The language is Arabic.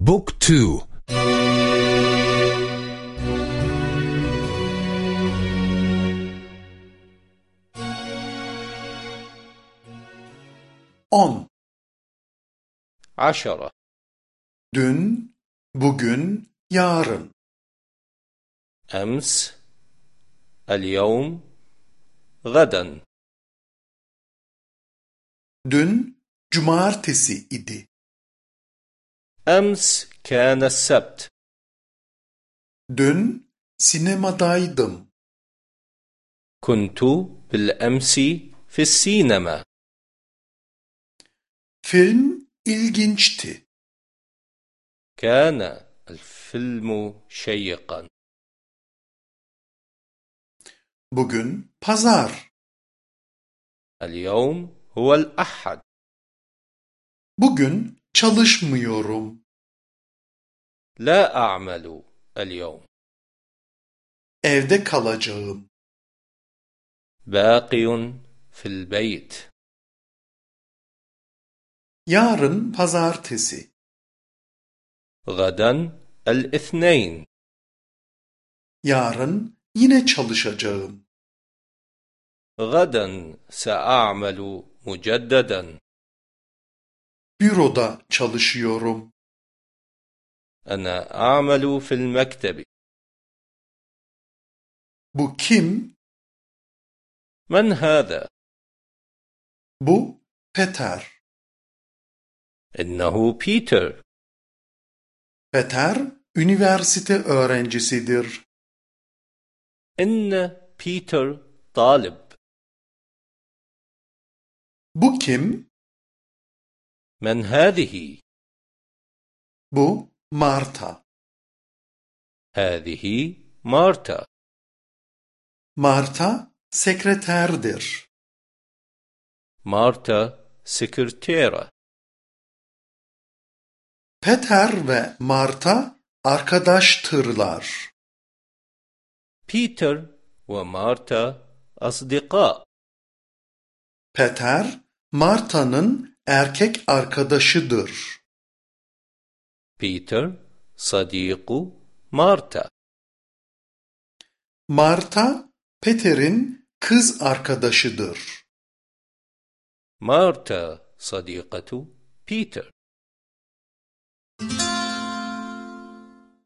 بوك تو On. عشرة Dün, bugün, yarın. أمس اليوم غدا Dün cumartesi idi. أمس كان السبت Dün sinemadaydım. كنت بالأمس في السينما Film ilginçti. كان الفيلم شيقا Bugün pazar. اليوم هو الأحد Bugün Çalışmıyorum. La a'malu el-yevm. Evde kalacağım. Baqiyun fil beyt. Yarın pazartesi. Gadan el-ithneyn. Yarın yine çalışacağım. Gadan sa'amalu muceddadan. Büroda çalışıyorum. أنا أعمل في المكتب Bu kim? من هذا؟ Bu Peter. إنه بيتر Peter üniversite öğrencisidir. إن بيتر طالب Bu kim? Men hâdihi? Bu Marta. Hâdihi Marta. Marta sekreterdir. Marta sekretera. Peter ve Marta arkadaştırlar. Peter ve Marta asdika. Peter, Marta'nın erkek arkadaşıdır. Peter sadiku Marta. Marta Peter'in kız arkadaşıdır. Marta sadikatu Peter.